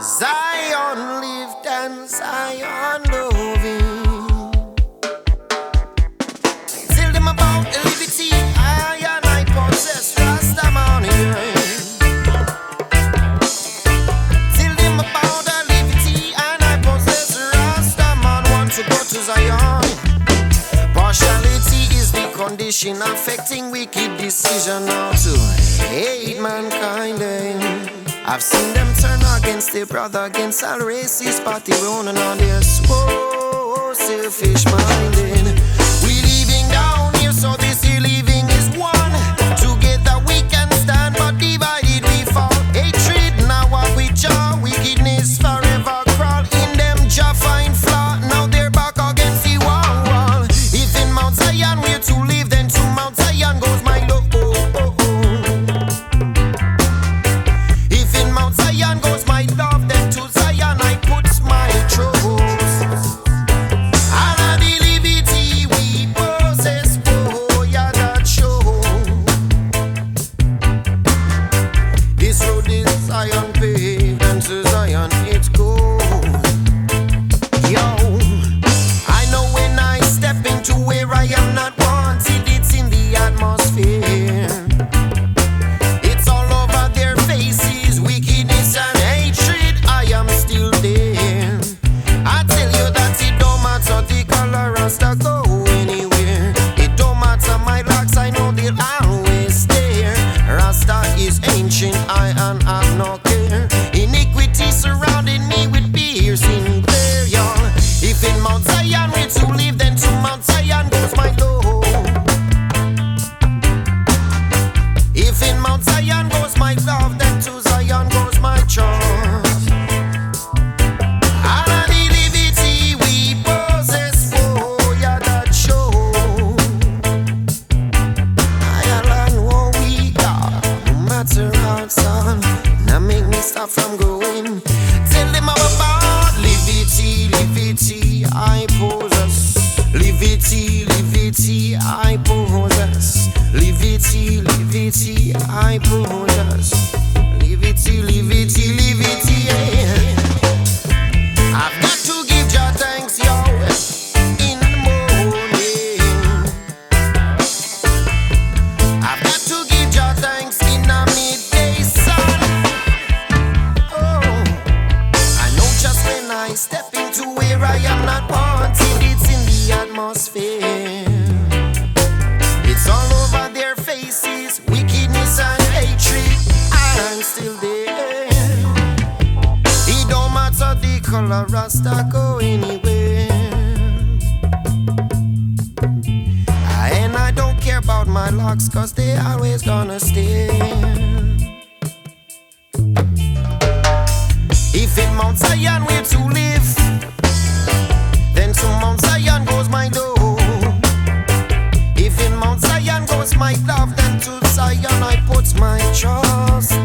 Zion lived and Zion loving. Tell them about liberty I and I possess. To go to Zion. Partiality is the condition affecting wicked decision now to hate mankind. eh. I've seen them turn against their brother, against all races, party running on their so selfish minded. Zion paved, and to Zion it goes. Yo, I know when I step into where I am not wanted, it's in the atmosphere. No matter how it's on, now make me stop from going. Tell them about liberty, liberty I possess. Liberty, liberty I I am not wanted, it's in the atmosphere. It's all over their faces, wickedness and hatred. I'm still there. It don't matter the color, Rasta go anywhere. And I don't care about my locks, cause they always gonna stay. my love, then to Zion I put my trust.